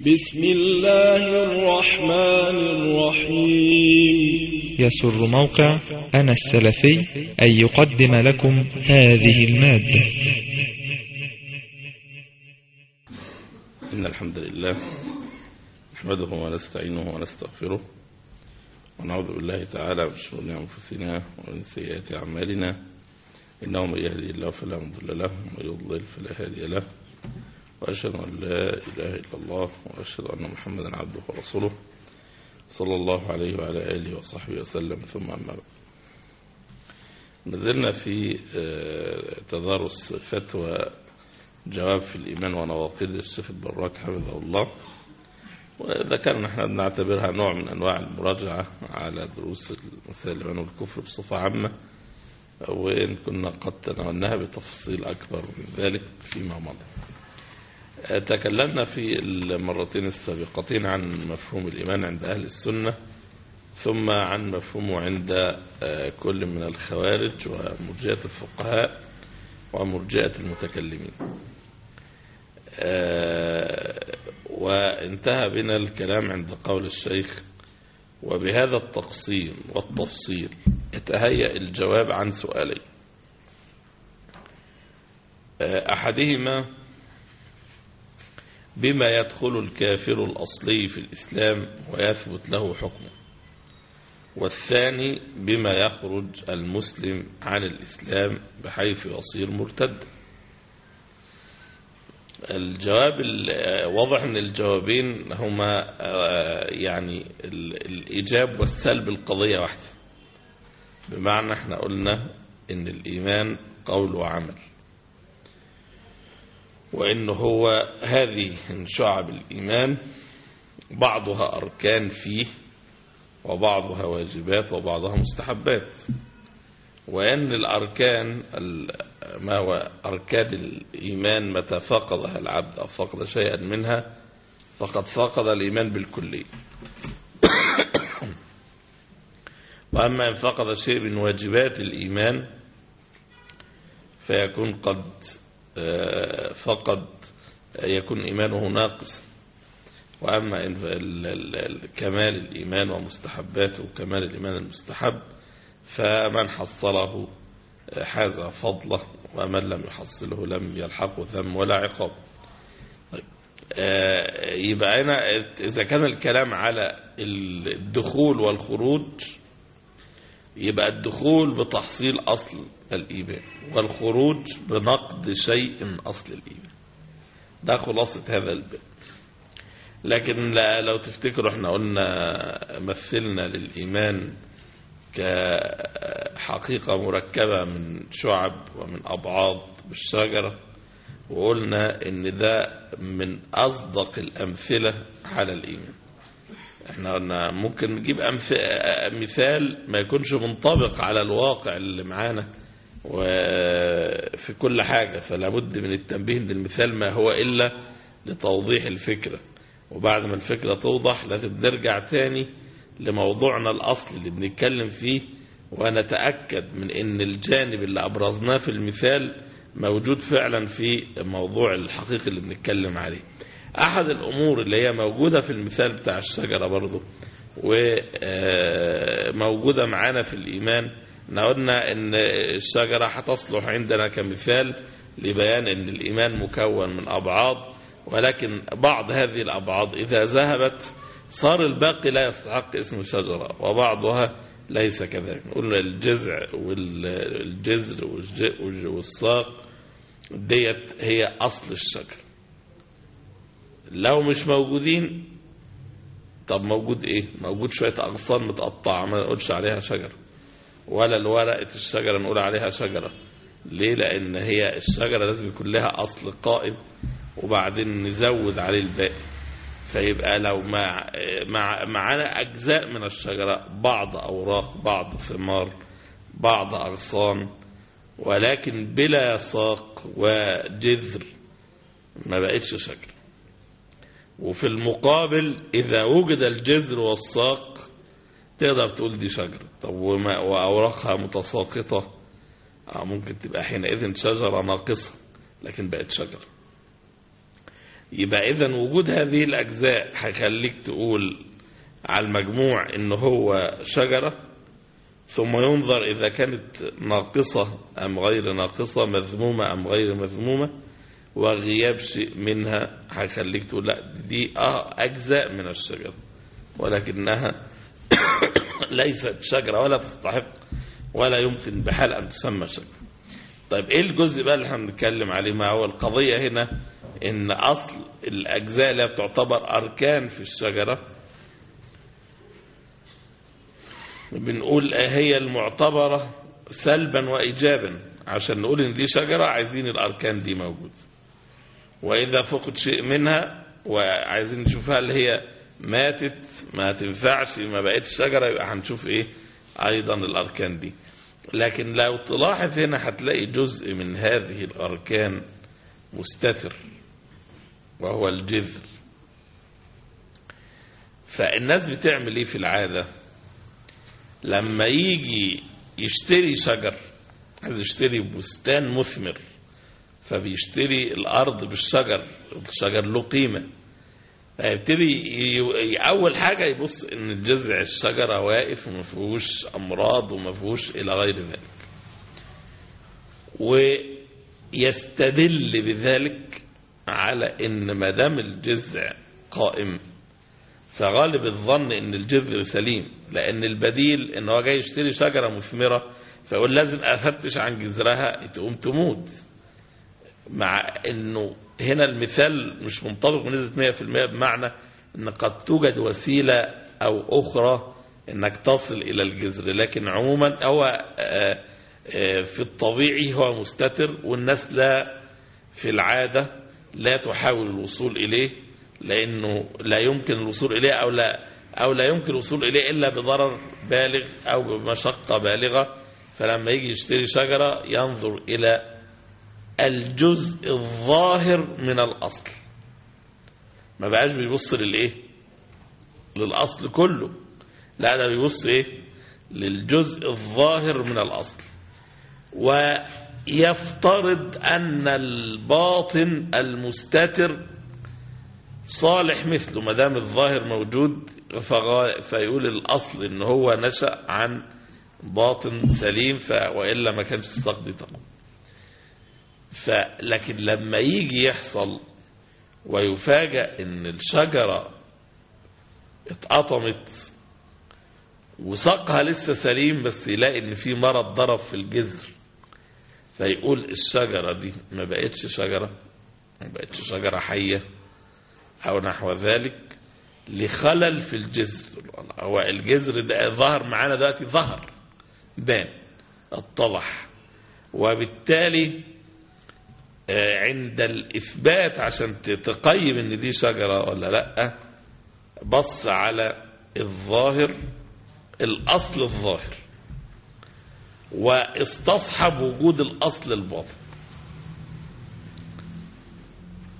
بسم الله الرحمن الرحيم. يسر موقع أنا السلفي أن يقدم لكم هذه المادة. إن الحمد لله نحمده ونستعينه ونستغفره ونعوذ بالله تعالى من شرور أنفسنا ومن سيئات أعمالنا. إنه من يهدي الله فلا مضل له ومن يضلل فلا هادي له. وأشهد أن لا إله إلا الله وأشهد أن محمدا عبده ورسوله صلى الله عليه وعلى آله وصحبه وسلم. ثم أما بعد. نزلنا في تدارس فتوى جواب في الإيمان ونواقض الشيخ البراك حفظه الله. وذكرنا إحنا بنعتبرها نوع من أنواع المراجعة على دروس مسائل الإيمان والكفر بصفة عامة. وإن كنا قد تناولناها بتفصيل أكبر من ذلك فيما مضى. تكلمنا في المرتين السابقتين عن مفهوم الإيمان عند أهل السنة ثم عن مفهومه عند كل من الخوارج ومرجئة الفقهاء ومرجئة المتكلمين. وانتهى بنا الكلام عند قول الشيخ وبهذا التقسيم والتفصيل يتهيأ الجواب عن سؤالين. أحدهما بما يدخل الكافر الأصلي في الإسلام ويثبت له حكمه. والثاني بما يخرج المسلم عن الإسلام بحيث يصير مرتد. الجواب واضح إن الجوابين هما يعني الإيجاب والسلب القضية واحدة. بمعنى إحنا قلنا إن الإيمان قول وعمل. وإن هو هذه شعب الإيمان بعضها أركان فيه وبعضها واجبات وبعضها مستحبات. وأن الأركان ما هو أركان الإيمان متى فقدها العبد أو فقد شيئا منها فقد فقد الإيمان بالكلية. وأما إن فقد شيء من واجبات الإيمان فيكون قد فقد يكون إيمانه ناقص. وأما كمال الإيمان ومستحباته كمال الإيمان المستحب فمن حصله حاز فضله ومن لم يحصله لم يلحقه ذم ولا عقاب. طيب يبقى هنا إذا كان الكلام على الدخول والخروج يبقى الدخول بتحصيل أصل. الإيمان. والخروج بنقد شيء أصل الإيمان. ده خلاصة هذا الباب. لكن لو تفتكروا إحنا قلنا مثلنا للإيمان كحقيقة مركبة من شعب ومن أبعاض بالشجرة وقلنا إن ده من أصدق الأمثلة على الإيمان. إحنا قلنا ممكن نجيب مثال ما يكونش منطبق على الواقع اللي معانا وفي كل حاجة فلا بد من التنبيه ان المثال ما هو إلا لتوضيح الفكرة. وبعد ما الفكرة توضح لازم نرجع تاني لموضوعنا الأصلي اللي بنتكلم فيه ونتأكد من إن الجانب اللي أبرزناه في المثال موجود فعلا في موضوع الحقيقي اللي بنتكلم عليه. أحد الأمور اللي هي موجودة في المثال بتاع الشجرة برضو وموجودة معانا في الإيمان قلنا أن الشجرة هتصلح عندنا كمثال لبيان أن الإيمان مكون من أبعاض ولكن بعض هذه الأبعاض إذا ذهبت صار الباقي لا يستحق اسم شجرة وبعضها ليس كذلك. قلنا الجذع والجذر والساق ديت هي أصل الشجر لو مش موجودين طب موجود إيه؟ موجود شوية أغصان متقطعة ما نقولش عليها شجرة. ولا الورقة الشجرة نقول عليها شجرة. ليه؟ لأن هي الشجرة لازم يكون لها أصل قائم وبعدين نزود عليه الباقي. فيبقى لو مع مع معانا أجزاء من الشجرة بعض أوراق بعض ثمار بعض أغصان ولكن بلا ساق وجذر ما بقتش شجرة. وفي المقابل إذا وجد الجذر والساق تقدر تقول دي شجرة. طب وما وأوراقها متساقطة. ممكن تبقى حينئذ شجرة ناقصة لكن بقت شجرة. يبقى إذا وجود هذه الأجزاء هيخليك تقول على المجموع إن هو شجرة ثم ينظر إذا كانت ناقصة أم غير ناقصة مذمومة أم غير مذمومة وغياب شيء منها هيخليك تقول لا دي آه أجزاء من الشجرة ولكنها ليست شجرة ولا تستحق ولا يمكن بحال أن تسمى شجرة. طيب إيه الجزء بقى اللي إحنا بنتكلم عليه؟ ما هو القضية هنا إن أصل الأجزاء اللي بتعتبر أركان في الشجرة. بنقول هي المعتبرة سلبا وإيجابا. عشان نقول إن دي شجرة عايزين الأركان دي موجود. وإذا فقد شيء منها وعايزين نشوفها اللي هي ماتت ما تنفعش ما بقتش شجرة يبقى هنشوف إيه؟ أيضا الأركان دي. لكن لو تلاحظ هنا هتلاقي جزء من هذه الأركان مستتر وهو الجذر. فالناس بتعمل إيه في العادة؟ لما يجي يشتري شجر عايز يشتري بستان مثمر فبيشتري الأرض بالشجر الشجر له قيمة. فيبتدي أول حاجة يبص إن الجذع الشجرة واقف وما فيهوش أمراض وما فيهوش إلى غير ذلك. ويستدل بذلك على إن ما دام الجذع قائم فغالب الظن إن الجذر سليم لأن البديل إن هو جاي يشتري شجرة مثمرة فيقول لازم أفتش عن جذرها تقوم تموت. مع إنه هنا المثال مش منطبق بنسبة 100% بمعنى إن قد توجد وسيلة أو أخرى إنك تصل إلى الجذر لكن عموما هو آه، آه، في الطبيعي هو مستتر والناس لا في العادة لا تحاول الوصول إليه لأنه لا يمكن الوصول إليه أو لا أو لا يمكن الوصول إليه إلا بضرر بالغ أو بمشقة بالغة فلما يجي يشتري شجرة ينظر إلى الجزء الظاهر من الأصل. ما بقاش بيبص للإيه؟ للأصل كله. لا ده بيبص إيه؟ للجزء الظاهر من الأصل. ويفترض أن الباطن المستتر صالح مثله ما دام الظاهر موجود فيقول الأصل إن هو نشأ عن باطن سليم. وإلا ما كانش الساق دي تقوم فلكن لما يجي يحصل ويفاجأ إن الشجرة اتقطمت وساقها لسه سليم بس يلاقي إن في مرض ضرب في الجذر فيقول الشجرة دي ما بقتش شجرة ما بقتش شجرة حية أو نحو ذلك لخلل في الجذر. هو الجذر ده ظهر معانا دلوقتي ظهر بان اتضح وبالتالي عند الإثبات عشان تقيم إن دي شجرة ولا لأ بص على الظاهر الأصل الظاهر. واستصحب وجود الأصل الباطن.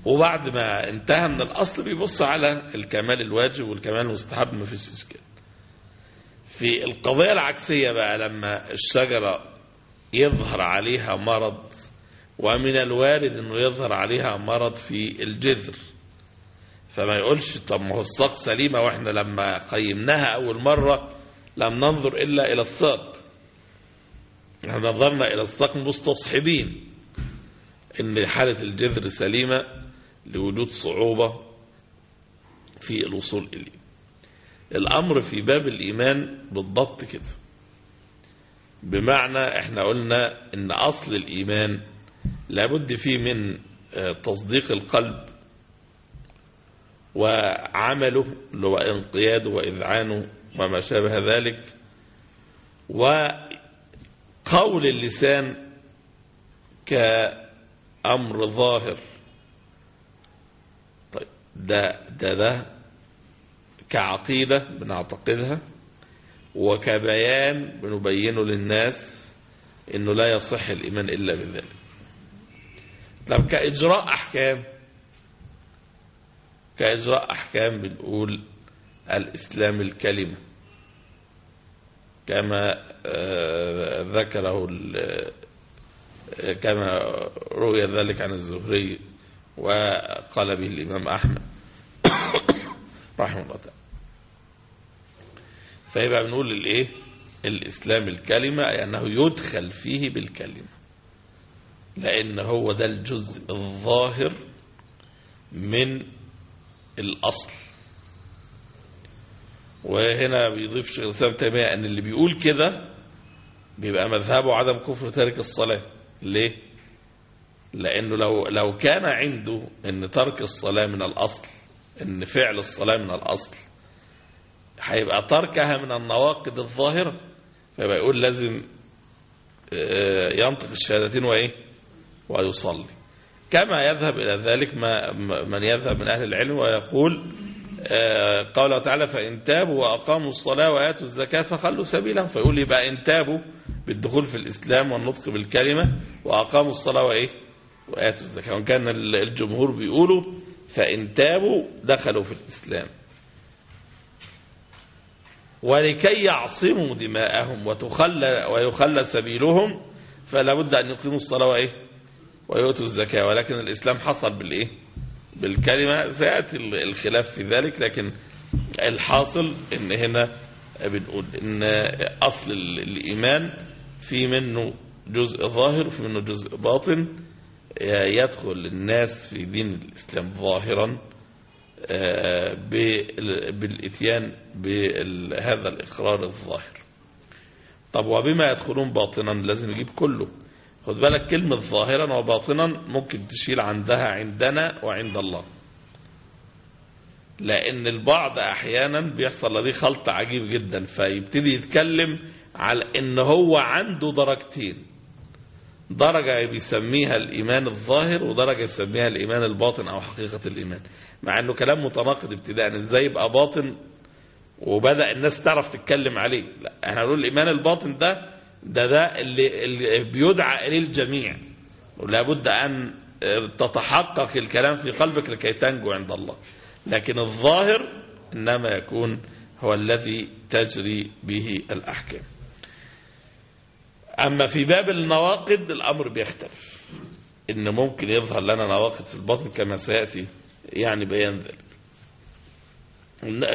وبعد ما انتهى من الأصل بيبص على الكمال الواجب والكمال المستحب ما فيش إشكال. في القضية العكسية بقى لما الشجرة يظهر عليها مرض ومن الوارد إنه يظهر عليها مرض في الجذر. فما يقولش طب ما هو الساق سليمة وإحنا لما قيمناها أول مرة لم ننظر إلا إلى الساق إحنا نظرنا إلى الساق مستصحبين. إن حالة الجذر سليمة لوجود صعوبة في الوصول إليه. الأمر في باب الإيمان بالضبط كده. بمعنى إحنا قلنا إن أصل الإيمان لابد فيه من آه، تصديق القلب وعمله اللي هو انقياده وإذعانه وما شابه ذلك وقول اللسان كأمر ظاهر. طيب ده ده ده كعقيدة بنعتقدها وكبيان بنبينه للناس إنه لا يصح الإيمان إلا بذلك. طب كإجراء أحكام كإجراء أحكام بنقول الإسلام الكلمة. كما آه، ذكره آه، كما روي ذلك عن الزهري وقال به الإمام أحمد. رحمه الله تعالى. فيبقى بنقول الإيه؟ الإسلام الكلمة أي أنه يدخل فيه بالكلمة. لأن هو ده الجزء الظاهر من الأصل. وهنا بيضيف شيخ الإسلام تيمية أن اللي بيقول كده بيبقى مذهبه عدم كفر تارك الصلاة. ليه؟ لأنه لو لو كان عنده أن ترك الصلاة من الأصل أن فعل الصلاة من الأصل هيبقى تركها من النواقض الظاهرة. فيبقى يقول لازم آه، ينطق الشهادتين وإيه؟ ويصلي. كما يذهب إلى ذلك ما من يذهب من أهل العلم ويقول آه، قوله تعالى فإن تابوا وأقاموا الصلاة وآتوا الزكاة فخلوا سبيلهم فيقول يبقى إن تابوا بالدخول في الإسلام والنطق بالكلمة وأقاموا الصلاة وإيه؟ وآتوا الزكاة. وإن كان الجمهور بيقولوا فإن تابوا دخلوا في الإسلام. ولكي يعصموا دماءهم وتخلى ويخلى سبيلهم فلا بد أن يقيموا الصلاة وإيه؟ ويؤتوا الزكاة. ولكن الإسلام حصل بالإيه؟ بالكلمة. سيأتي الخلاف في ذلك لكن الحاصل إن هنا بنقول إن أصل الإيمان في منه جزء ظاهر وفي منه جزء باطن. يدخل الناس في دين الإسلام ظاهرا بالإتيان بهذا الإقرار الظاهر. طب وبما يدخلون باطنا لازم يجيب كله. خد بالك كلمة ظاهرا وباطنا ممكن تشيل عندها عندنا وعند الله. لأن البعض أحيانا بيحصل لديه خلط عجيب جدا فيبتدي يتكلم على إن هو عنده درجتين. درجة بيسميها الإيمان الظاهر ودرجة يسميها الإيمان الباطن أو حقيقة الإيمان. مع أنه كلام متناقض ابتداء إزاي يبقى باطن وبدأ الناس تعرف تتكلم عليه؟ لا إحنا نقول الإيمان الباطن ده ده ده اللي, اللي بيدعى إليه الجميع. ولابد أن تتحقق الكلام في قلبك لكي تنجو عند الله. لكن الظاهر إنما يكون هو الذي تجري به الأحكام. أما في باب النواقد الأمر بيختلف. إن ممكن يظهر لنا نواقد في البطن كما سيأتي يعني بيان ذلك.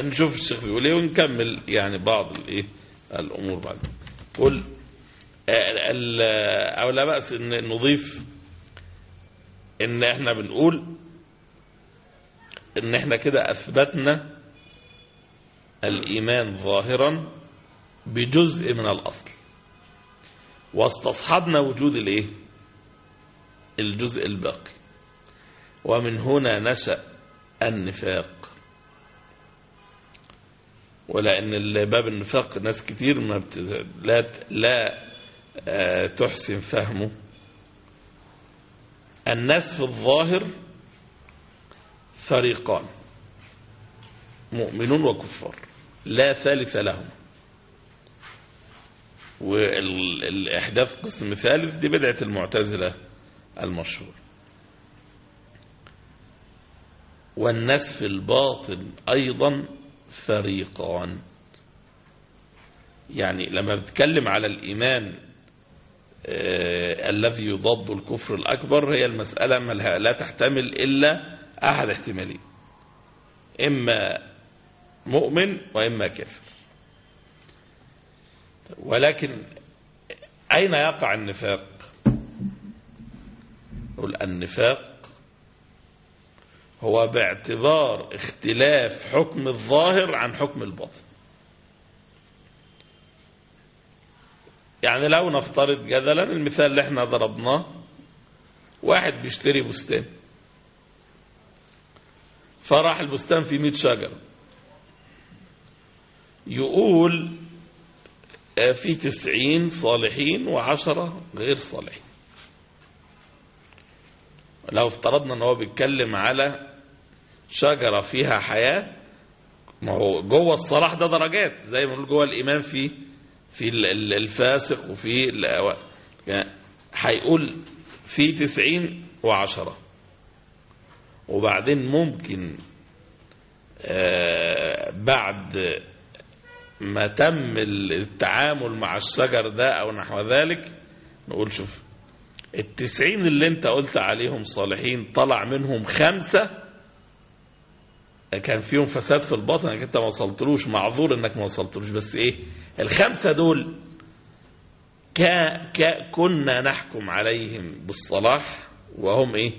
نشوف الشيخ بيقول إيه ونكمل يعني بعض الإيه الأمور بعد. قل أو لا بأس إن نضيف إن إحنا بنقول إن إحنا كده أثبتنا الإيمان ظاهرا بجزء من الأصل. واستصحبنا وجود الإيه؟ الجزء الباقي. ومن هنا نشأ النفاق. ولأن باب النفاق ناس كتير ما بت... لا لا تحسن فهمه. الناس في الظاهر فريقان مؤمنون وكفار لا ثالث لهم. والإحداث قسم ثالث دي بدعة المعتزلة المشهور. والناس في الباطن أيضا فريقان. يعني لما بتكلم على الإيمان آه الذي يضاد الكفر الأكبر هي المسألة ملها لا تحتمل إلا أحد احتمالين. إما مؤمن وإما كافر. ولكن أين يقع النفاق؟ نقول النفاق هو باعتبار اختلاف حكم الظاهر عن حكم الباطن. يعني لو نفترض جدلا المثال اللي إحنا ضربناه واحد بيشتري بستان. فراح البستان فيه 100 شجرة. يقول في تسعين صالحين وعشرة غير صالحين. لو افترضنا إن هو بيتكلم على شجرة فيها حياة ما هو جوه الصلاح ده درجات زي ما نقول جوه الإيمان في في الفاسق وفي يعني هيقول في تسعين وعشرة. وبعدين ممكن آه بعد ما تم التعامل مع الشجر ده أو نحو ذلك نقول شوف التسعين اللي أنت قلت عليهم صالحين طلع منهم خمسة كان فيهم فساد في الباطن انك انت ما وصلتلوش معذور انك ما وصلتلوش. بس إيه؟ الخمسة دول كا كا كنا نحكم عليهم بالصلاح وهم إيه؟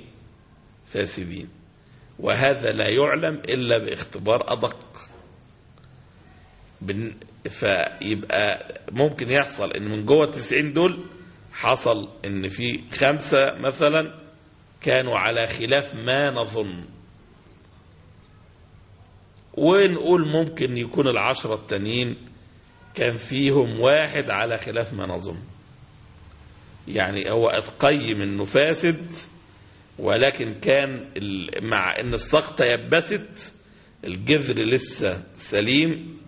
فاسدين. وهذا لا يعلم إلا باختبار أدق. فيبقى ممكن يحصل إن من جوه التسعين دول حصل إن في خمسة مثلا كانوا على خلاف ما نظن. ونقول ممكن يكون العشرة التانيين كان فيهم واحد على خلاف ما نظن. يعني هو اتقيم انه فاسد ولكن كان مع إن السقطة يبست الجذر لسه سليم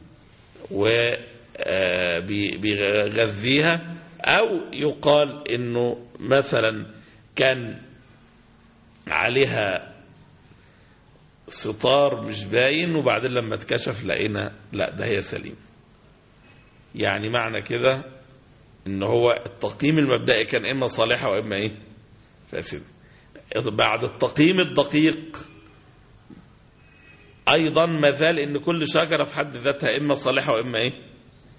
وبيغذيها أو يقال إنه مثلا كان عليها ستار مش باين وبعدين لما اتكشف لقينا لا ده هي سليم. يعني معنى كده إن هو التقييم المبدئي كان إما صالحة وإما إيه؟ فاسدة. بعد التقييم الدقيق أيضا ما زال إن كل شجرة في حد ذاتها إما صالحة وإما إيه؟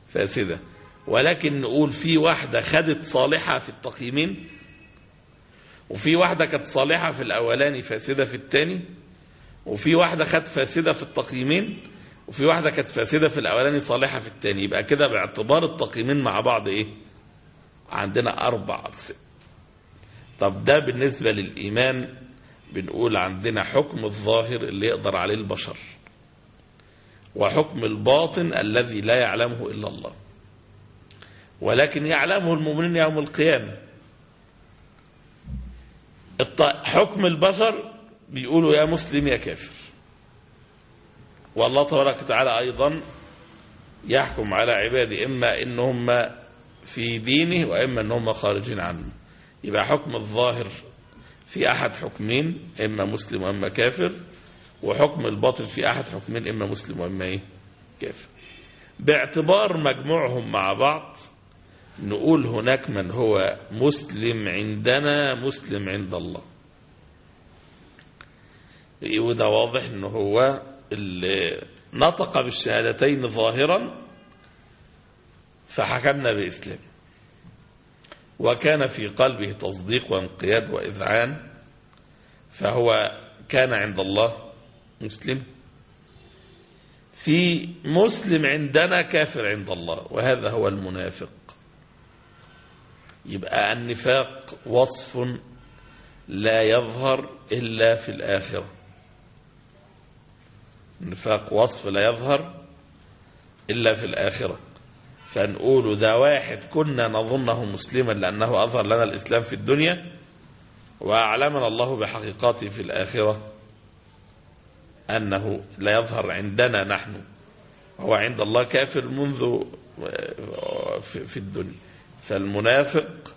فاسدة. ولكن نقول في واحدة خدت صالحة في التقييمين وفي واحدة كانت صالحة في الأولاني فاسدة في الثاني وفي واحدة خدت فاسدة في التقييمين وفي واحدة كانت فاسدة في الأولاني صالحة في الثاني يبقى كده باعتبار التقييمين مع بعض إيه؟ عندنا أربع أقسام. طب ده بالنسبة للإيمان بنقول عندنا حكم الظاهر اللي يقدر عليه البشر وحكم الباطن الذي لا يعلمه إلا الله. ولكن يعلمه المؤمنين يوم القيامة. حكم البشر بيقولوا يا مسلم يا كافر. والله تبارك وتعالى أيضا يحكم على عباده إما إن هم في دينه وإما إن هم خارجين عنه. يبقى حكم الظاهر في أحد حكمين إما مسلم وإما كافر وحكم الباطن في أحد حكمين إما مسلم وإما إيه؟ كافر. باعتبار مجموعهم مع بعض نقول هناك من هو مسلم عندنا مسلم عند الله. وده واضح ان هو اللي نطق بالشهادتين ظاهرا فحكمنا بإسلام. وكان في قلبه تصديق وانقياد وإذعان فهو كان عند الله مسلم. في مسلم عندنا كافر عند الله وهذا هو المنافق. يبقى النفاق وصف لا يظهر إلا في الآخرة. النفاق وصف لا يظهر إلا في الآخرة. فنقول ده واحد كنا نظنه مسلما لأنه أظهر لنا الإسلام في الدنيا وأعلمنا الله بحقيقاته في الآخرة أنه لا يظهر عندنا نحن. هو عند الله كافر منذ في الدنيا. فالمنافق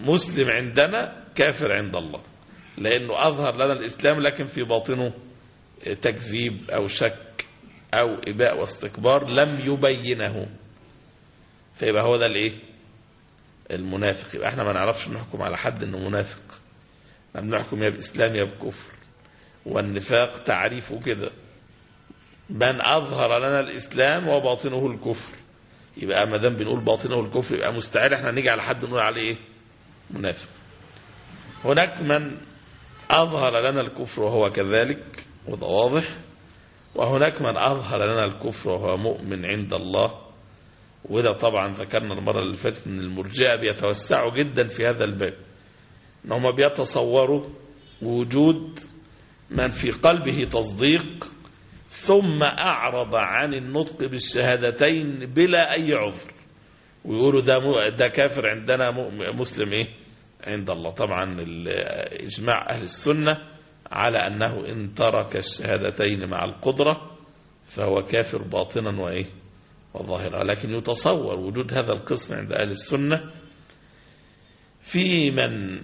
مسلم عندنا كافر عند الله. لأنه أظهر لنا الإسلام لكن في باطنه. تكذيب أو شك أو إباء واستكبار لم يبينه. فيبقى هو ده الإيه؟ المنافق. يبقى إحنا ما نعرفش نحكم على حد إنه منافق. لم نحكم يا بإسلام يا بكفر والنفاق تعريفه كده. من أظهر لنا الإسلام وباطنه الكفر. يبقى ما دام بنقول باطنه الكفر يبقى مستحيل إحنا نيجي على حد نقول عليه إيه؟ منافق. هناك من أظهر لنا الكفر وهو كذلك وده واضح. وهناك من أظهر لنا الكفر وهو مؤمن عند الله. وده طبعا ذكرنا المرة اللي فاتت إن المرجئة بيتوسعوا جدا في هذا الباب. إن هم بيتصوروا وجود من في قلبه تصديق ثم أعرض عن النطق بالشهادتين بلا أي عذر. ويقولوا ده ده كافر عندنا مسلم إيه؟ عند الله. طبعا إجماع أهل السنة على أنه إن ترك الشهادتين مع القدرة فهو كافر باطنا وإيه؟ وظاهرا. لكن يتصور وجود هذا القسم عند أهل السنة في من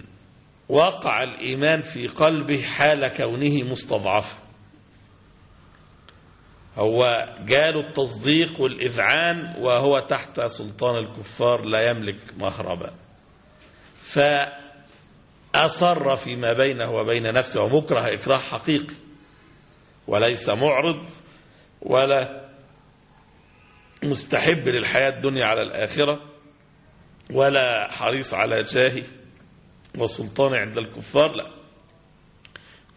وقع الإيمان في قلبه حال كونه مستضعفا هو جاله التصديق والإذعان وهو تحت سلطان الكفار لا يملك مهربا. فأصر فيما بينه وبين نفسه. ومكره إكراه حقيقي. وليس معرض ولا مستحب للحياة الدنيا على الآخرة ولا حريص على جاه وسلطان عند الكفار لا.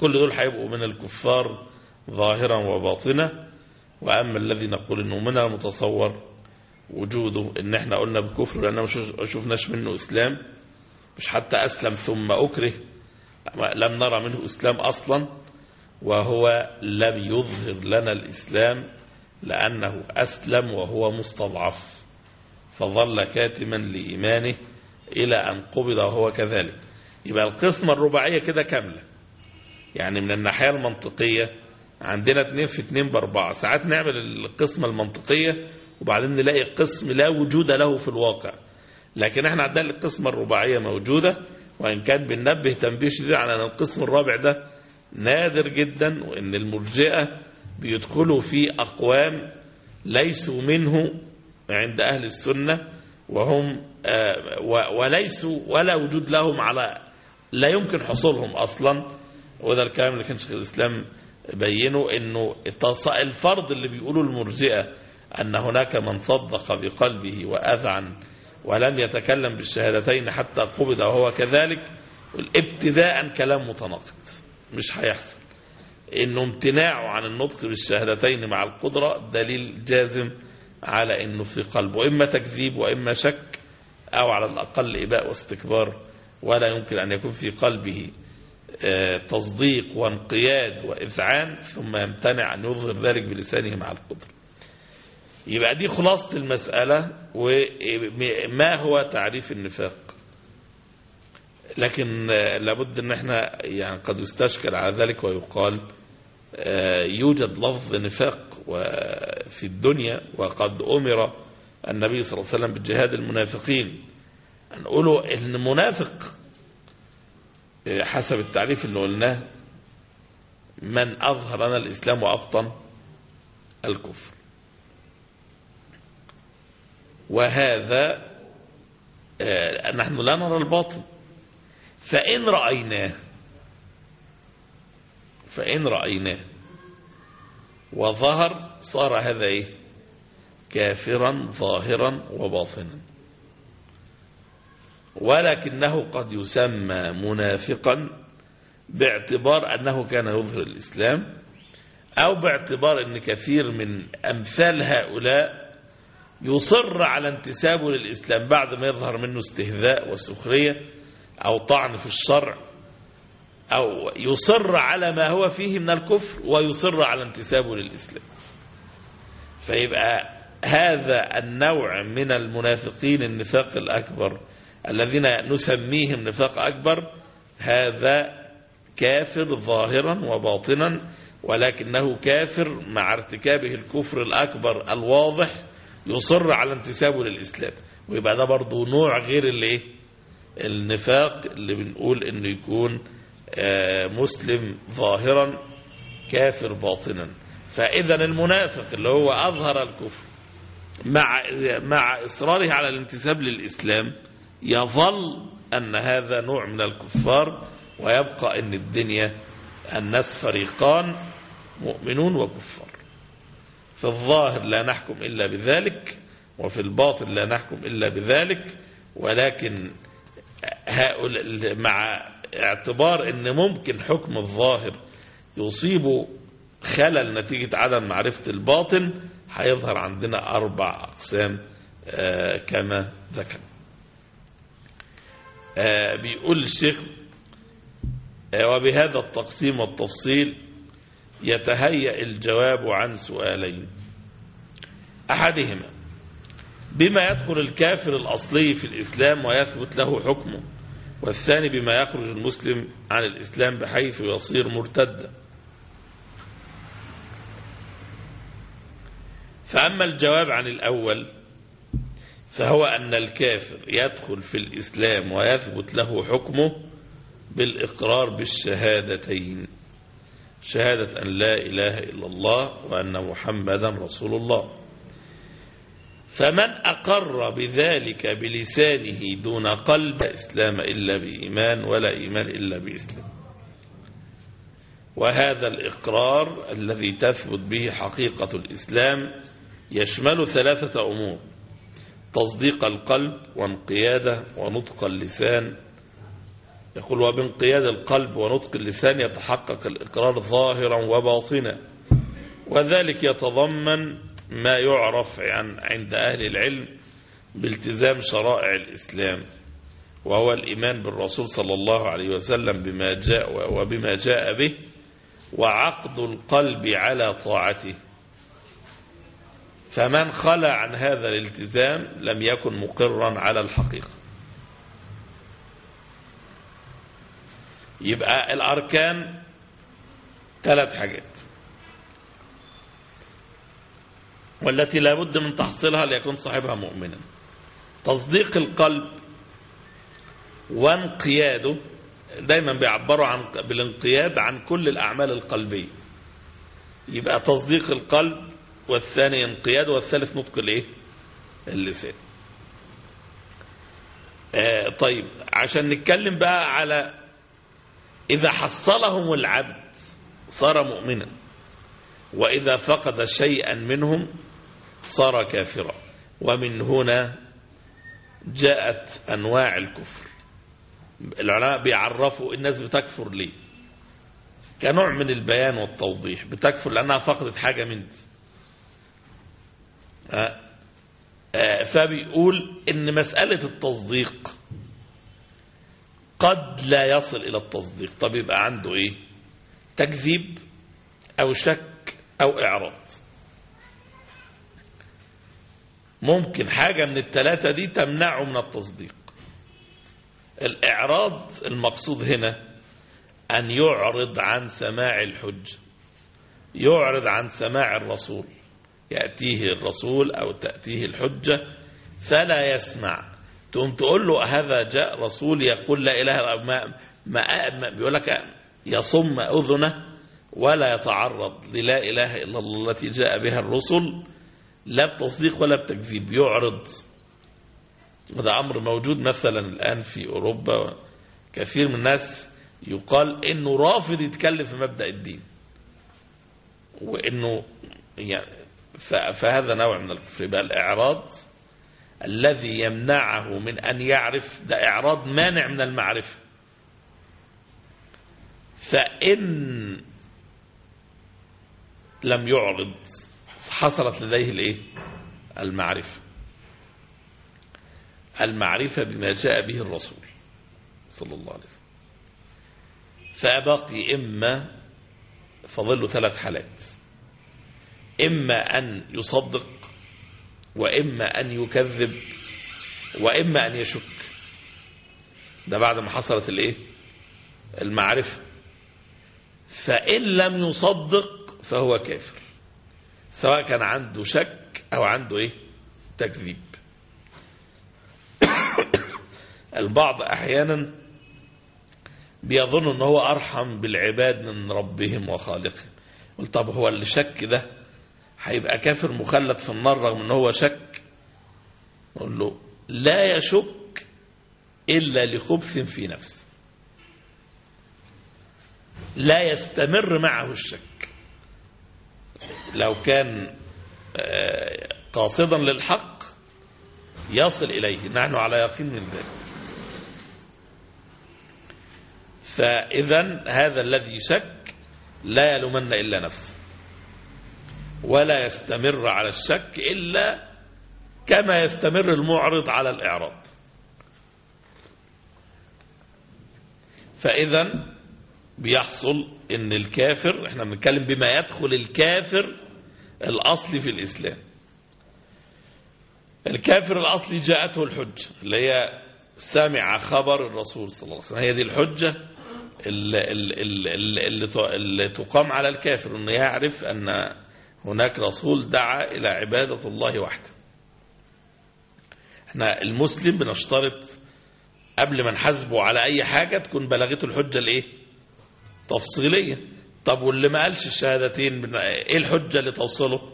كل دول هيبقوا من الكفار ظاهرا وباطنا. وأما الذي نقول إنه من المتصور وجوده إن إحنا قلنا بكفر لأننا مش شفناش منه إسلام مش حتى أسلم ثم أكره لم نرى منه إسلام أصلا وهو لم يظهر لنا الإسلام لأنه أسلم وهو مستضعف فظل كاتما لإيمانه إلى أن قبض وهو كذلك. يبقى القسمة الرباعية كده كاملة. يعني من الناحية المنطقية عندنا اتنين في اتنين بأربعة. ساعات نعمل القسمة المنطقية وبعدين نلاقي قسم لا وجود له في الواقع. لكن إحنا عندنا القسمة الرباعية موجودة وإن كان بننبه تنبيه شديد على أن القسم الرابع ده نادر جدا وإن المرجئة بيدخلوا في أقوام ليسوا منه عند أهل السنة وهم آه وليسوا ولا وجود لهم على لا يمكن حصولهم أصلا. وده الكلام اللي كان شيخ الإسلام بينه أنه الفرض اللي بيقولوا المرجئة أن هناك من صدق بقلبه وأذعن ولم يتكلم بالشهادتين حتى قبض وهو كذلك ابتداء كلام متناقض مش هيحصل. انه امتناعه عن النطق بالشهادتين مع القدرة دليل جازم على إنه في قلبه إما تكذيب وإما شك أو على الأقل إباء واستكبار ولا يمكن أن يكون في قلبه تصديق وانقياد وإذعان ثم يمتنع أن يظهر ذلك بلسانه مع القدرة. يبقى دي خلاصة المسألة وما هو تعريف النفاق. لكن لابد ان إحنا يعني قد يستشكل على ذلك ويقال يوجد لفظ نفاق في الدنيا وقد أمر النبي صلى الله عليه وسلم بجهاد المنافقين. نقوله المنافق حسب التعريف اللي قلناه من أظهر لنا الإسلام وأبطن الكفر. وهذا نحن لا نرى الباطل. فإن رأيناه فإن رأيناه وظهر صار هذا إيه؟ كافرا ظاهرا وباطنا. ولكنه قد يسمى منافقا باعتبار أنه كان يظهر الإسلام أو باعتبار أن كثير من أمثال هؤلاء يصر على انتسابه للإسلام بعد ما يظهر منه استهزاء وسخرية أو طعن في الشرع أو يصر على ما هو فيه من الكفر ويصر على انتسابه للإسلام. فيبقى هذا النوع من المنافقين النفاق الأكبر الذين نسميهم نفاق أكبر هذا كافر ظاهرا وباطنا ولكنه كافر مع ارتكابه الكفر الأكبر الواضح يصر على انتسابه للإسلام. ويبقى ده برضو نوع غير اللي النفاق اللي بنقول إنه يكون مسلم ظاهرا كافر باطنا. فإذا المنافق اللي هو أظهر الكفر مع مع إصراره على الانتساب للإسلام يظل أن هذا نوع من الكفار ويبقى أن الدنيا الناس فريقان مؤمنون وكفار. في الظاهر لا نحكم إلا بذلك وفي الباطن لا نحكم إلا بذلك ولكن هؤلاء مع اعتبار إن ممكن حكم الظاهر يصيب خلل نتيجة عدم معرفة الباطن هيظهر عندنا أربع أقسام آه كما ذكر. آه بيقول الشيخ آه وبهذا التقسيم والتفصيل يتهيأ الجواب عن سؤالين. أحدهما بما يدخل الكافر الأصلي في الإسلام ويثبت له حكمه والثاني بما يخرج المسلم عن الإسلام بحيث يصير مرتدا. فأما الجواب عن الأول فهو أن الكافر يدخل في الإسلام ويثبت له حكمه بالإقرار بالشهادتين. شهادة أن لا إله إلا الله وأن محمدا رسول الله. فمن أقر بذلك بلسانه دون قلب لا إسلام إلا بإيمان ولا إيمان إلا بإسلام. وهذا الإقرار الذي تثبت به حقيقة الإسلام يشمل ثلاثة أمور تصديق القلب وانقياده ونطق اللسان يقول وبانقياد القلب ونطق اللسان يتحقق الإقرار ظاهرا وباطنا وذلك يتضمن ما يعرف عن عند أهل العلم بالتزام شرائع الإسلام وهو الإيمان بالرسول صلى الله عليه وسلم بما جاء وبما جاء به وعقد القلب على طاعته. فمن خلى عن هذا الالتزام لم يكن مقرا على الحقيقة. يبقى الأركان ثلاث حاجات. والتي لا بد من تحصيلها ليكون صاحبها مؤمنا. تصديق القلب وانقياده دايما بيعبروا عن بالانقياد عن كل الأعمال القلبية. يبقى تصديق القلب والثاني انقياد والثالث نطق الإيه؟ اللسان. آه طيب عشان نتكلم بقى على إذا حصلهم العبد صار مؤمنا وإذا فقد شيئا منهم صار كافرا. ومن هنا جاءت أنواع الكفر. العلماء بيعرفوا الناس بتكفر ليه؟ كنوع من البيان والتوضيح. بتكفر لأنها فقدت حاجة من دي. آه آه فبيقول إن مسألة التصديق قد لا يصل إلى التصديق. طب يبقى عنده إيه؟ تكذيب أو شك أو إعراض. ممكن حاجة من الثلاثة دي تمنعه من التصديق. الإعراض المقصود هنا أن يعرض عن سماع الحج يعرض عن سماع الرسول. يأتيه الرسول أو تأتيه الحجة فلا يسمع. تقوم تقول له هذا جاء رسول يقول لا إله إلا ما, ما, بيقول لك يصم أذنه ولا يتعرض للا إله إلا الله التي جاء بها الرسل. لا بتصديق ولا بتكذيب يعرض. وده أمر موجود مثلا الآن في أوروبا كثير من الناس يقال إنه رافض يتكلم في مبدأ الدين. وإنه يعني فهذا نوع من الكفر. يبقى الإعراض الذي يمنعه من أن يعرف ده إعراض مانع من المعرفة. فإن لم يعرض حصلت لديه الإيه؟ المعرفة. المعرفة بما جاء به الرسول صلى الله عليه وسلم. فبقي إما فظل ثلاث حالات. إما أن يصدق وإما أن يكذب وإما أن يشك. ده بعد ما حصلت الإيه؟ المعرفة. فإن لم يصدق فهو كافر. سواء كان عنده شك أو عنده إيه؟ تكذيب. البعض أحيانا بيظن أنه هو أرحم بالعباد من ربهم وخالقهم. طب هو اللي شك ده هيبقى كافر مخلد في النار رغم أنه هو شك. نقول له لا يشك إلا لخبث في نفسه. لا يستمر معه الشك. لو كان قاصدا للحق يصل إليه. نحن على يقين من ذلك. فإذا هذا الذي شك لا يلومن إلا نفسه. ولا يستمر على الشك إلا كما يستمر المعرض على الإعراض فإذا بيحصل إن الكافر إحنا بنتكلم بما يدخل الكافر الاصلي في الإسلام. الكافر الأصلي جاءته الحجة اللي هي سمع خبر الرسول صلى الله عليه وسلم. هي دي الحجة اللي, اللي, اللي, اللي تقام على الكافر إنه يعرف أن هناك رسول دعا إلى عبادة الله وحده. إحنا المسلم بنشترط قبل ما نحاسبه على أي حاجة تكون بلغته الحجة الايه تفصيلية. طب واللي ما قالش الشهادتين إيه الحجة اللي توصله؟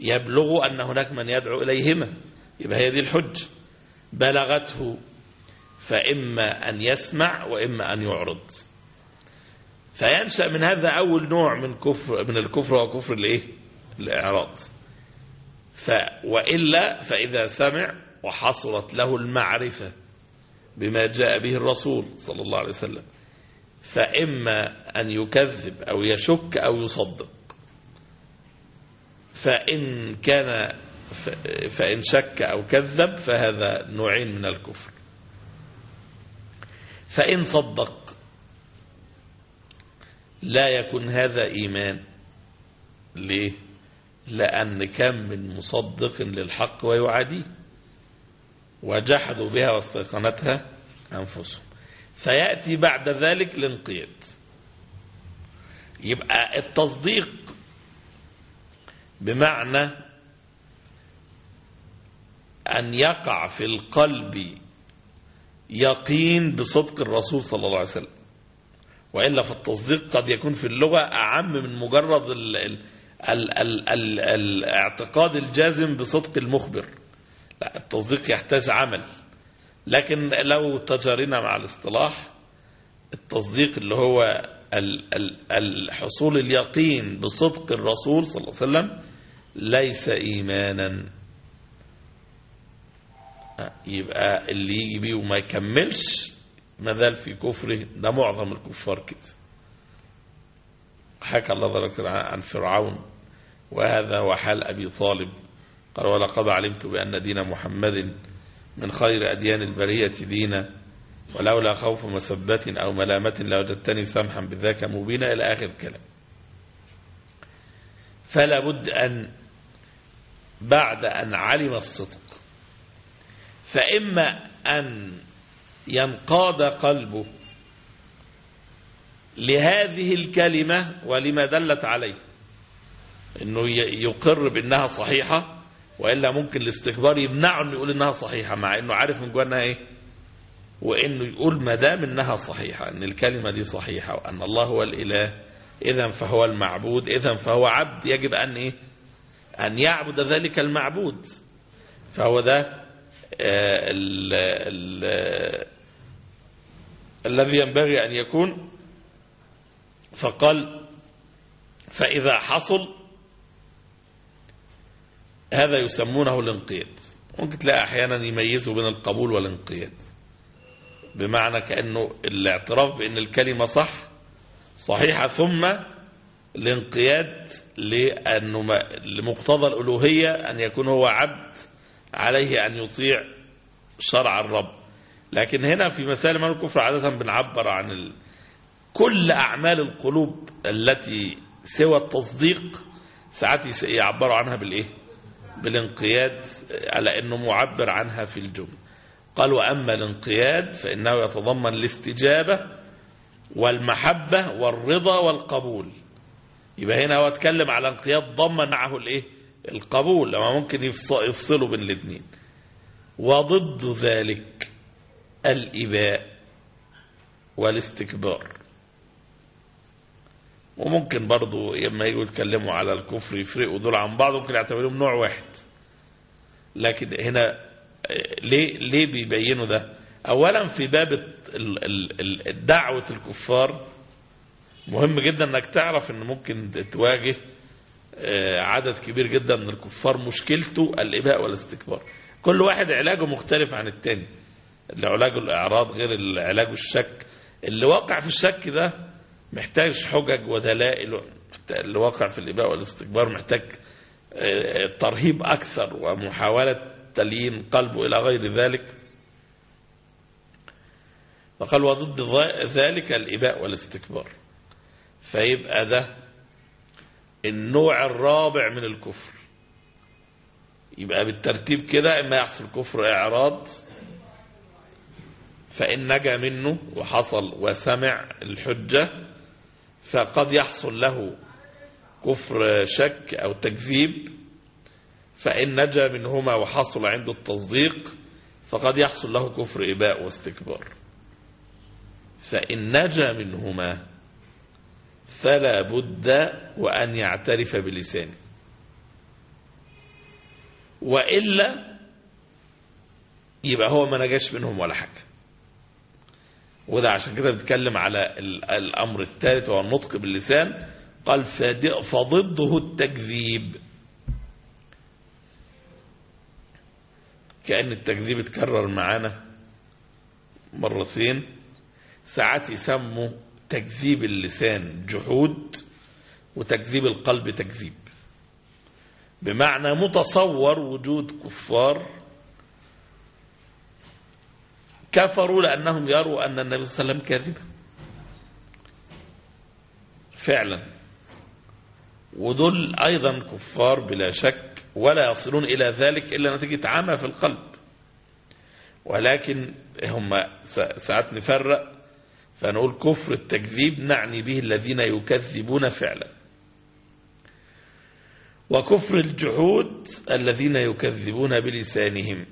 يبلغ أن هناك من يدعو إليهما. يبقى هي دي الحج بلغته فإما أن يسمع وإما أن يعرض. فينشأ من هذا أول نوع من كفر من الكفر هو كفر الإيه؟ الإعراض. ف وإلا فإذا سمع وحصلت له المعرفة بما جاء به الرسول صلى الله عليه وسلم فإما أن يكذب أو يشك أو يصدق. فإن كان فإن شك أو كذب فهذا نوعين من الكفر. فإن صدق لا يكون هذا إيمان. ليه؟ لأن كم من مصدق للحق ويعاديه وجحدوا بها واستيقنتها أنفسهم. فيأتي بعد ذلك الانقياد. يبقى التصديق بمعنى أن يقع في القلب يقين بصدق الرسول صلى الله عليه وسلم وإلا فالتصديق قد يكون في اللغة أعم من مجرد ال ال ال ال ال الاعتقاد الجازم بصدق المخبر. لا التصديق يحتاج عمل. لكن لو تجارينا مع الاصطلاح التصديق اللي هو ال ال الحصول اليقين بصدق الرسول صلى الله عليه وسلم ليس إيمانا. يبقى اللي يجي بيه وما يكملش مازال في كفره. ده معظم الكفار كده. حكى الله ذلك عن فرعون. وهذا هو حال أبي طالب. قال ولقد علمت بأن دين محمد من خير أديان البرية دينا ولولا خوف مسبة أو ملامة لوجدتني سمحا بذاك مبينا إلى آخر الكلام. فلا بد أن بعد أن علم الصدق فإما أن ينقاد قلبه لهذه الكلمة ولما دلت عليه إنه يقر بأنها صحيحة وإلا ممكن الاستكبار يمنعه إنه يقول إنها صحيحة مع إنه عارف من جوه إنها إيه؟ وإنه يقول ما دام إنها صحيحة إن الكلمة دي صحيحة وأن الله هو الإله اذا فهو المعبود اذا فهو عبد يجب أن إيه؟ أن يعبد ذلك المعبود. فهو ده ال ال الذي ينبغي أن يكون. فقال فإذا حصل هذا يسمونه الانقياد. ممكن تلاقي أحيانا يميزوا بين القبول والانقياد. بمعنى كأنه الاعتراف بأن الكلمة صح صحيحة ثم الانقياد لأنه لمقتضى الألوهية أن يكون هو عبد عليه أن يطيع شرع الرب. لكن هنا في مسائل من الكفر عادة بنعبر عن ال... كل أعمال القلوب التي سوى التصديق ساعات يعبروا عنها بالإيه؟ بالانقياد على أنه معبر عنها في الجملة قال وأما الانقياد فإنه يتضمن الاستجابة والمحبة والرضا والقبول. يبقى هنا هو اتكلم على انقياد ضمن معه الإيه؟ القبول. لما ممكن يفصلوا بين الاثنين. وضد ذلك الإباء والاستكبار. وممكن برضو لما يجوا يتكلموا على الكفر يفرقوا دول عن بعض ممكن يعتبروهم نوع واحد. لكن هنا ليه ليه بيبينوا ده؟ اولا في باب دعوة الكفار مهم جدا إنك تعرف إن ممكن تواجه عدد كبير جدا من الكفار مشكلته الإباء والاستكبار. كل واحد علاجه مختلف عن التاني. اللي علاجه الإعراض غير علاجه الشك اللي واقع في الشك ده محتاج حجج ودلائل اللي واقع في الإباء والاستكبار محتاج ترهيب أكثر ومحاولة تليين قلبه إلى غير ذلك. فقال وضد ذلك الإباء والاستكبار. فيبقى ده النوع الرابع من الكفر. يبقى بالترتيب كده إما يحصل كفر إعراض فإن نجا منه وحصل وسمع الحجة فقد يحصل له كفر شك أو تكذيب فإن نجا منهما وحصل عنده التصديق فقد يحصل له كفر إباء واستكبار. فإن نجا منهما فلا بد وأن يعترف بلسانه. وإلا يبقى هو ما نجاش منهم ولا حاجة. وده عشان كده بيتكلم على ال- الأمر الثالث وهو النطق باللسان. قال فضده التكذيب. كأن التكذيب اتكرر معانا مرتين. ساعات يسموا تكذيب اللسان جحود وتكذيب القلب تكذيب. بمعنى متصور وجود كفار. كفروا لأنهم يروا أن النبي صلى الله عليه وسلم كاذب فعلا. ودول أيضا كفار بلا شك ولا يصلون إلى ذلك إلا نتيجة عمى في القلب. ولكن هم ساعات نفرق فنقول كفر التكذيب نعني به الذين يكذبون فعلا. وكفر الجحود الذين يكذبون بلسانهم.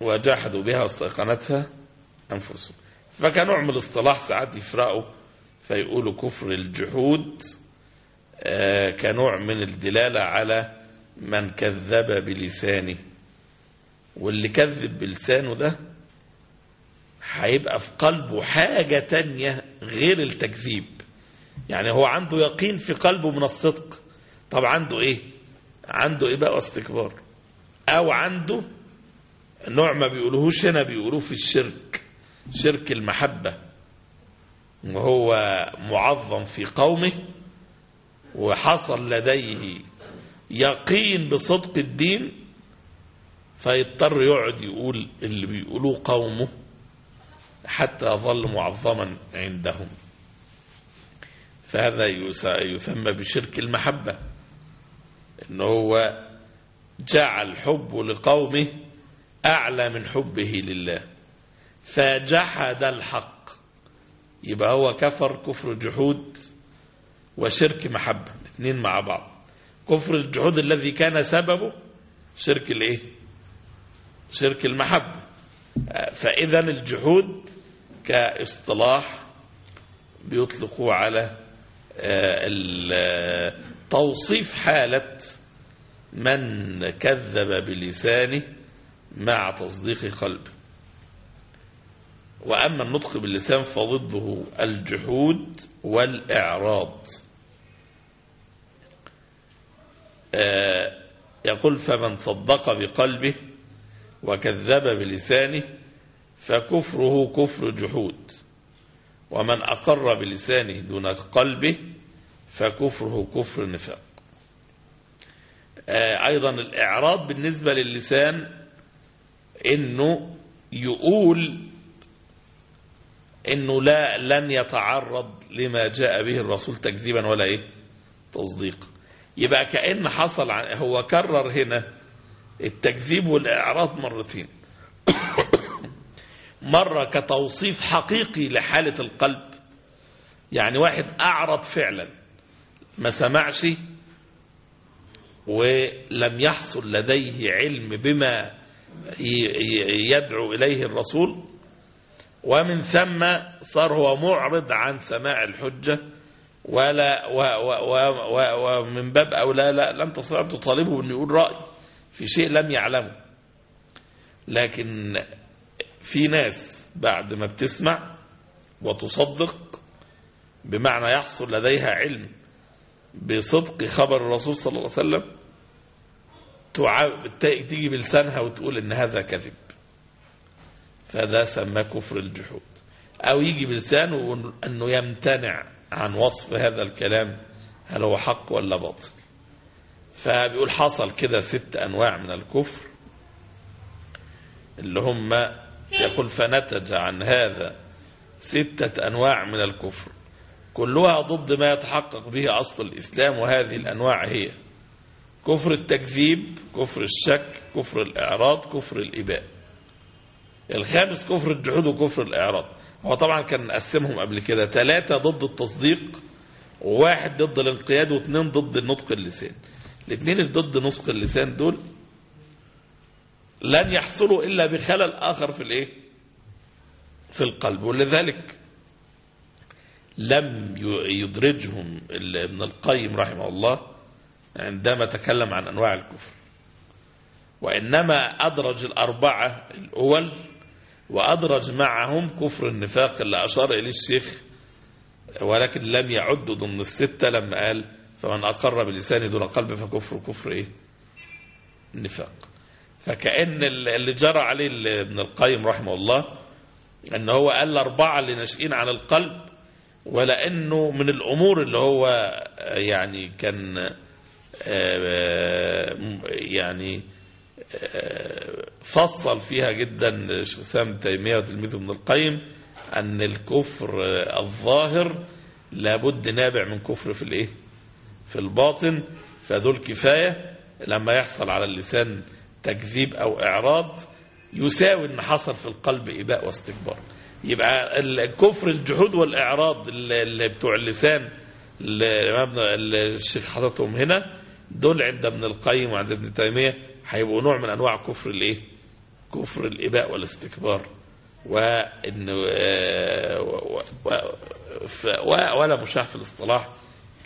وجحدوا بها واستيقنتها أنفسهم. فكنوع من الاصطلاح ساعات يفرقوا فيقولوا كفر الجحود آه، كنوع من الدلالة على من كذب بلسانه. واللي كذب بلسانه ده هيبقى في قلبه حاجة تانية غير التكذيب. يعني هو عنده يقين في قلبه من الصدق. طب عنده إيه؟ عنده إيه بقى؟ استكبار. أو عنده نوع ما بيقولوهوش هنا بيقولوه في الشرك شرك المحبة. وهو معظم في قومه وحصل لديه يقين بصدق الدين فيضطر يقعد يقول اللي بيقولوه قومه حتى يظل معظما عندهم. فهذا يسمى بشرك المحبة. إن هو جعل حبه لقومه أعلى من حبه لله. فجحد الحق. يبقى هو كفر كفر جحود وشرك محبة الاثنين مع بعض. كفر الجحود الذي كان سببه شرك الإيه؟ شرك المحبة. فإذا الجحود كاصطلاح بيطلقوا على توصيف حالة من كذب بلسانه مع تصديق قلبه. وأما النطق باللسان فضده الجحود والإعراض. يقول فمن صدق بقلبه وكذب بلسانه فكفره كفر جحود. ومن أقر بلسانه دون قلبه فكفره كفر نفاق. أيضا الإعراض بالنسبة للسان إنه يقول إنه لا لن يتعرض لما جاء به الرسول تكذيبا ولا إيه؟ تصديق. يبقى كأن حصل هو كرر هنا التكذيب والإعراض مرتين. مرة كتوصيف حقيقي لحالة القلب. يعني واحد أعرض فعلا ما سمعش ولم يحصل لديه علم بما يدعو إليه الرسول ومن ثم صار هو معرض عن سماع الحجة ولا و و و و ومن باب أولى لا لم تستطيع تطالبه أن يقول رأي في شيء لم يعلمه. لكن في ناس بعد ما بتسمع وتصدق بمعنى يحصل لديها علم بصدق خبر الرسول صلى الله عليه وسلم تيجي بلسانها وتقول إن هذا كذب. فده سماه كفر الجحود. أو يجي بلسانه انه يمتنع عن وصف هذا الكلام هل هو حق ولا باطل. فبيقول حصل كده ست أنواع من الكفر اللي هم يقول فنتج عن هذا ستة أنواع من الكفر. كلها ضد ما يتحقق به أصل الإسلام وهذه الأنواع هي كفر التكذيب كفر الشك كفر الإعراض كفر الإباء. الخامس كفر الجحود وكفر الإعراض. هو طبعا كان نقسمهم قبل كده. ثلاثة ضد التصديق وواحد ضد الانقياد واثنين ضد النطق اللسان. الاثنين اللي ضد نطق اللسان دول لن يحصلوا إلا بخلل آخر في الإيه؟ في القلب. ولذلك لم يدرجهم ابن القيم رحمه الله عندما تكلم عن أنواع الكفر. وإنما أدرج الأربعة الأول وأدرج معهم كفر النفاق اللي أشار إليه الشيخ ولكن لم يعد ضمن الستة لما قال فمن أقر بلسانه دون قلب فكفر كفر إيه؟ النفاق. فكأن اللي جرى عليه ابن القيم رحمه الله أن هو قال الأربعة اللي ناشئين عن القلب ولأنه من الأمور اللي هو يعني كان يعني فصل فيها جدا سام تيمية وتلميذه ابن القيم أن الكفر الظاهر لابد نابع من كفر في الإيه؟ في الباطن. فدول كفاية لما يحصل على اللسان تكذيب أو إعراض يساوي أن حصل في القلب إباء واستكبار. يبقى الكفر الجحود والإعراض اللي بتوع اللسان اللي الشيخ حاططهم هنا دول عند ابن القيم وعند ابن تيمية هيبقوا نوع من أنواع كفر الإيه؟ كفر الإباء والاستكبار. وإن ولا مشاح في الاصطلاح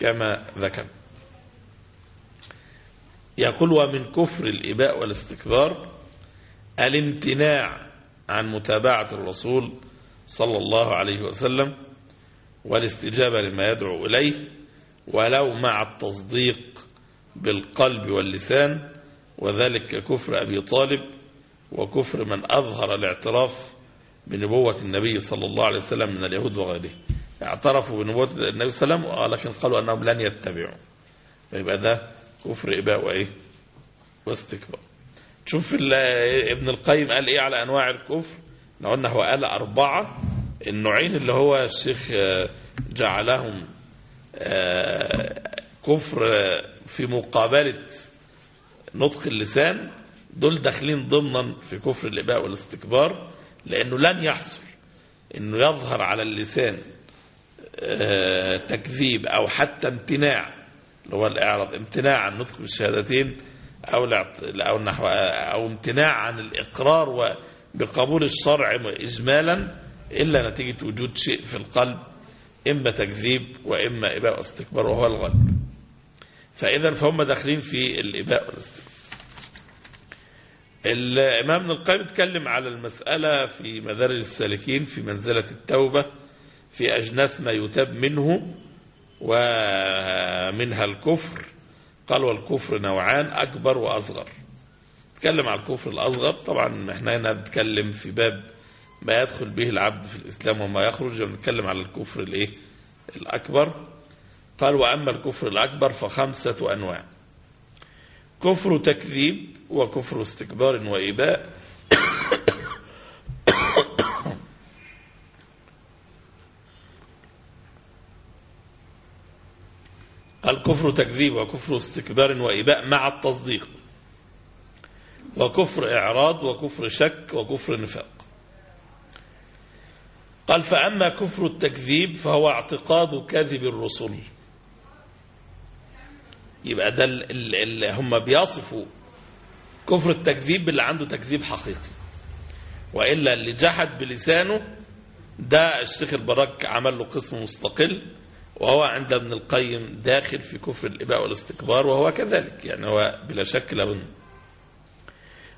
كما ذكر. يقول ومن كفر الإباء والاستكبار الامتناع عن متابعة الرسول صلى الله عليه وسلم والاستجابة لما يدعو إليه ولو مع التصديق بالقلب واللسان وذلك كفر أبي طالب وكفر من أظهر الاعتراف بنبوة النبي صلى الله عليه وسلم من اليهود وغيره. اعترفوا بنبوة النبي صلى الله عليه وسلم ولكن قالوا أنهم لن يتبعوا. فيبقى ده كفر إباء وإيه؟ واستكبار. شوف ابن القيم قال إيه على أنواع الكفر؟ لو أنه قال أربعة النوعين اللي هو الشيخ جعلهم كفر في مقابلة نطق اللسان دول داخلين ضمنا في كفر الإباء والاستكبار لأنه لن يحصل أنه يظهر على اللسان تكذيب أو حتى امتناع اللي هو الإعراض امتناع عن نطق بالشهادتين أو أو نحو أو امتناع عن الإقرار بقبول الشرع إجمالا إلا نتيجة وجود شيء في القلب إما تكذيب وإما إباء واستكبار وهو الغلب. فإذا فهم داخلين في الإباء والاستكبار الإمام ابن القيم اتكلم على المسألة في مدارج السالكين في منزلة التوبة في أجناس ما يتاب منه ومنها الكفر. قال والكفر نوعان أكبر وأصغر. تكلم على الكفر الأصغر. طبعا إحنا هنا بنتكلم في باب ما يدخل به العبد في الإسلام وما يخرج ونتكلم على الكفر الإيه؟ الأكبر. قال وأما الكفر الأكبر فخمسة أنواع. كفر تكذيب وكفر استكبار وإباء. الكفر تكذيب وكفر استكبار وإباء مع التصديق. وكفر إعراض وكفر شك وكفر نفاق. قال فأما كفر التكذيب فهو اعتقاد كذب الرسل. يبقى ده اللي هم بيصفوا كفر التكذيب اللي عنده تكذيب حقيقي. وإلا اللي جحد بلسانه ده الشيخ البراك عمل له قسم مستقل وهو عند ابن القيم داخل في كفر الإباء والاستكبار وهو كذلك يعني هو بلا شك لابن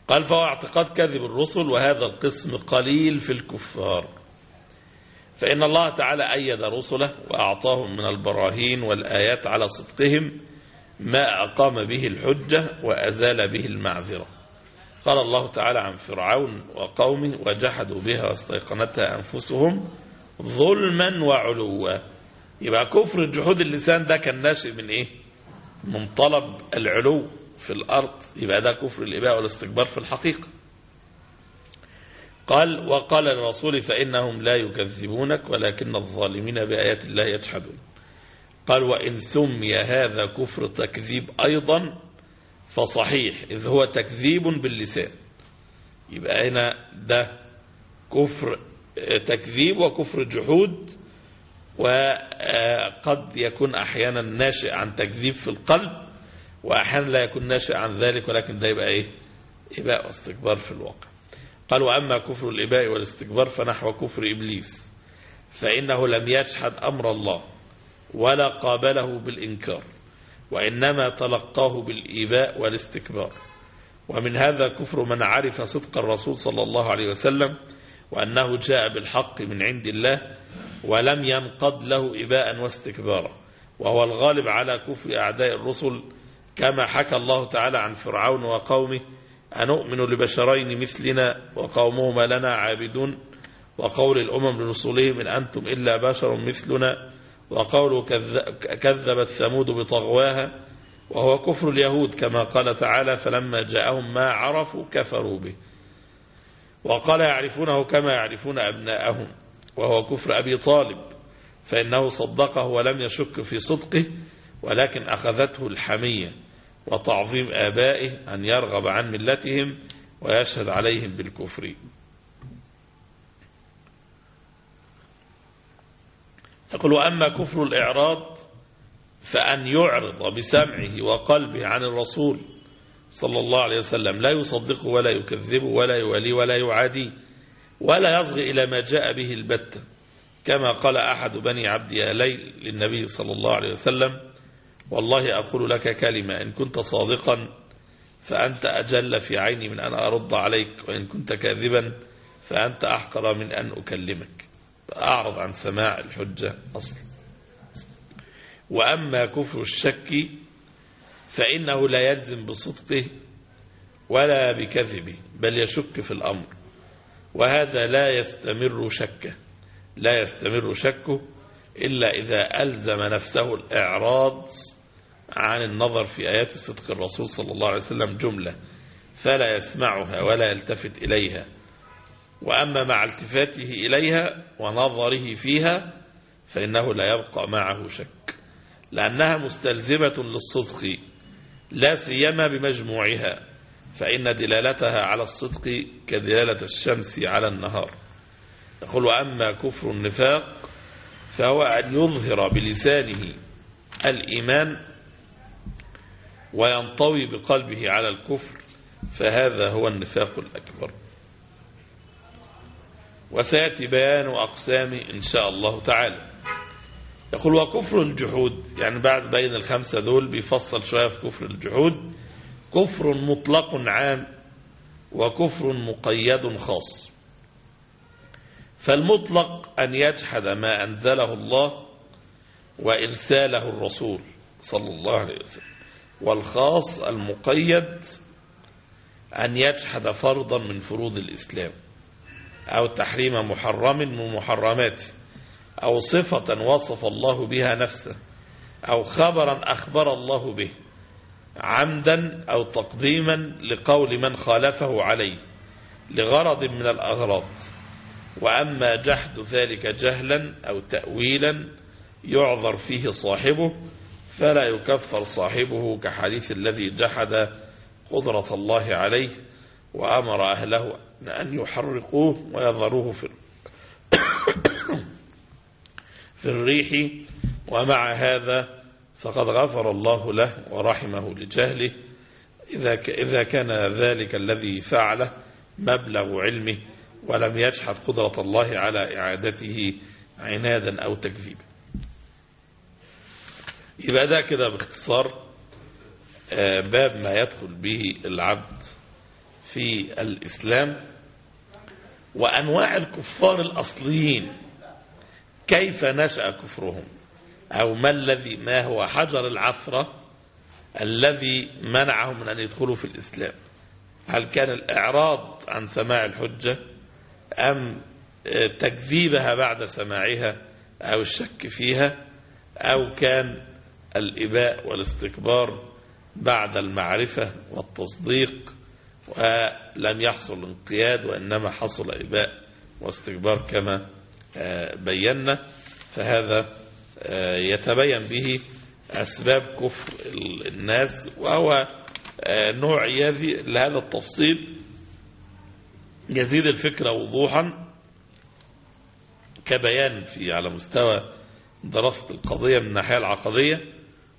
قال فهو اعتقاد كذب الرسل وهذا القسم قليل في الكفار. فإن الله تعالى أيد رسله وأعطاهم من البراهين والآيات على صدقهم ما أقام به الحجة وأزال به المعذرة. قال الله تعالى عن فرعون وقومه وجحدوا بها واستيقنتها أنفسهم ظلما وعلوا. يبقى كفر جحود اللسان ده كان ناشئ من إيه؟ من طلب العلو في الأرض. يبقى ده كفر الإباء والاستكبار في الحقيقة. قال وقال الرسول فإنهم لا يكذبونك ولكن الظالمين بآيات الله يجحدون. قال وإن سمي هذا كفر تكذيب أيضا فصحيح إذ هو تكذيب باللسان. يبقى هنا ده كفر تكذيب وكفر جحود وقد يكون أحيانا ناشئ عن تكذيب في القلب وأحيانا لا يكون ناشئ عن ذلك ولكن ده يبقى إيه؟ إباء واستكبار في الواقع. قال وأما كفر الإباء والاستكبار فنحو كفر إبليس فإنه لم يجحد أمر الله. ولا قابله بالإنكار وإنما تلقاه بالإيباء والاستكبار. ومن هذا كفر من عرف صدق الرسول صلى الله عليه وسلم وأنه جاء بالحق من عند الله ولم ينقض له إباء واستكبارا وهو الغالب على كفر أعداء الرسل كما حكى الله تعالى عن فرعون وقومه أنؤمن لبشرين مثلنا وقومهما لنا عابدون؟ وقول الأمم لرسلهم إن أنتم إلا بشر مثلنا وقول كذبت ثمود بطغواها وهو كفر اليهود كما قال تعالى فلما جاءهم ما عرفوا كفروا به. وقال يعرفونه كما يعرفون أبناءهم وهو كفر أبي طالب فإنه صدقه ولم يشك في صدقه ولكن أخذته الحمية وتعظيم آبائه أن يرغب عن ملتهم ويشهد عليهم بالكفر. يقول وأما كفر الإعراض فأن يعرض بسمعه وقلبه عن الرسول صلى الله عليه وسلم لا يصدقه ولا يكذبه ولا يولي ولا يعادي ولا يصغي إلى ما جاء به البتة. كما قال أحد بني عبد ياليل للنبي صلى الله عليه وسلم والله أقول لك كلمة إن كنت صادقا فأنت أجل في عيني من أن أرد عليك وإن كنت كاذبا فأنت أحقر من أن أكلمك. فأعرض عن سماع الحجة أصلا. وأما كفر الشك فإنه لا يلزم بصدقه ولا بكذبه بل يشك في الأمر. وهذا لا يستمر شكه لا يستمر شكه إلا إذا ألزم نفسه الإعراض عن النظر في آيات صدق الرسول صلى الله عليه وسلم جملة فلا يسمعها ولا يلتفت إليها. وأما مع التفاته إليها ونظره فيها فإنه لا يبقى معه شك لأنها مستلزمة للصدق لا سيما بمجموعها فإن دلالتها على الصدق كدلالة الشمس على النهار. يقول وأما كفر النفاق فهو أن يظهر بلسانه الإيمان وينطوي بقلبه على الكفر فهذا هو النفاق الأكبر. وسيأتي بيان أقسامه إن شاء الله تعالى. يقول وكفر الجحود يعني بعد بين الخمسة دول بيفصل شوية في كفر الجحود. كفر مطلق عام وكفر مقيد خاص. فالمطلق أن يجحد ما أنزله الله وإرساله الرسول صلى الله عليه وسلم والخاص المقيد أن يجحد فرضا من فروض الإسلام. أو تحريم محرم من محرماته أو صفة وصف الله بها نفسه أو خبرا أخبر الله به عمدا أو تقديما لقول من خالفه عليه لغرض من الأغراض. وأما جحد ذلك جهلا أو تأويلا يعذر فيه صاحبه فلا يكفر صاحبه كحديث الذي جحد قدرة الله عليه وأمر أهله أن يحرقوه ويظروه في في الريح. ومع هذا فقد غفر الله له ورحمه لجهله. إذا كان ذلك الذي فعله مبلغ علمه ولم يجحد قدرة الله على إعادته عنادا أو تكذيبا. يبقى ده كده باختصار باب ما يدخل به العبد في الإسلام وأنواع الكفار الأصليين كيف نشأ كفرهم؟ أو ما الذي ما هو حجر العثرة الذي منعهم من أن يدخلوا في الإسلام؟ هل كان الإعراض عن سماع الحجة أم تكذيبها بعد سماعها أو الشك فيها؟ أو كان الإباء والاستكبار بعد المعرفة والتصديق؟ ولم يحصل انقياد وإنما حصل إباء واستكبار كما بينا. فهذا يتبين به أسباب كفر الناس وهو نوع لهذا التفصيل يزيد الفكرة وضوحا كبيان في على مستوى دراسة القضية من الناحية العقدية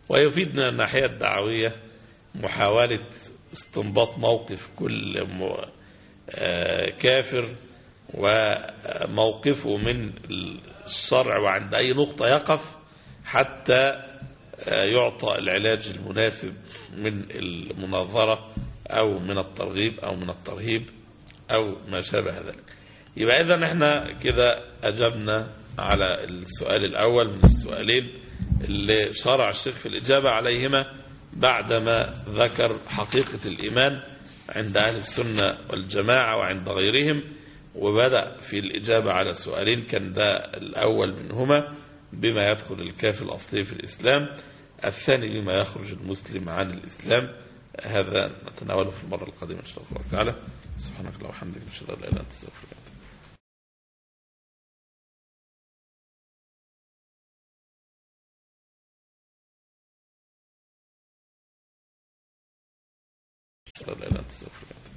ويفيد من الناحية الدعوية محاولة استنباط موقف كل كافر وموقفه من الشرع وعند أي نقطة يقف حتى يعطى العلاج المناسب من المناظرة أو من الترغيب أو من الترهيب أو ما شابه ذلك. يبقى إذا إحنا كده أجبنا على السؤال الأول من السؤالين اللي شرع الشيخ في الإجابة عليهما. بعدما ذكر حقيقة الإيمان عند أهل السنة والجماعة وعند غيرهم وبدأ في الإجابة على سؤالين كان ده الأول منهما بما يدخل الكافر الأصلي في الإسلام الثاني بما يخرج المسلم عن الإسلام. هذا نتناوله في المرة القادمة إن شاء الله تعالى. سبحانك اللهم وبحمدك نشهد أن لا إله إلا أنت لا إله إلا أنت استغفرك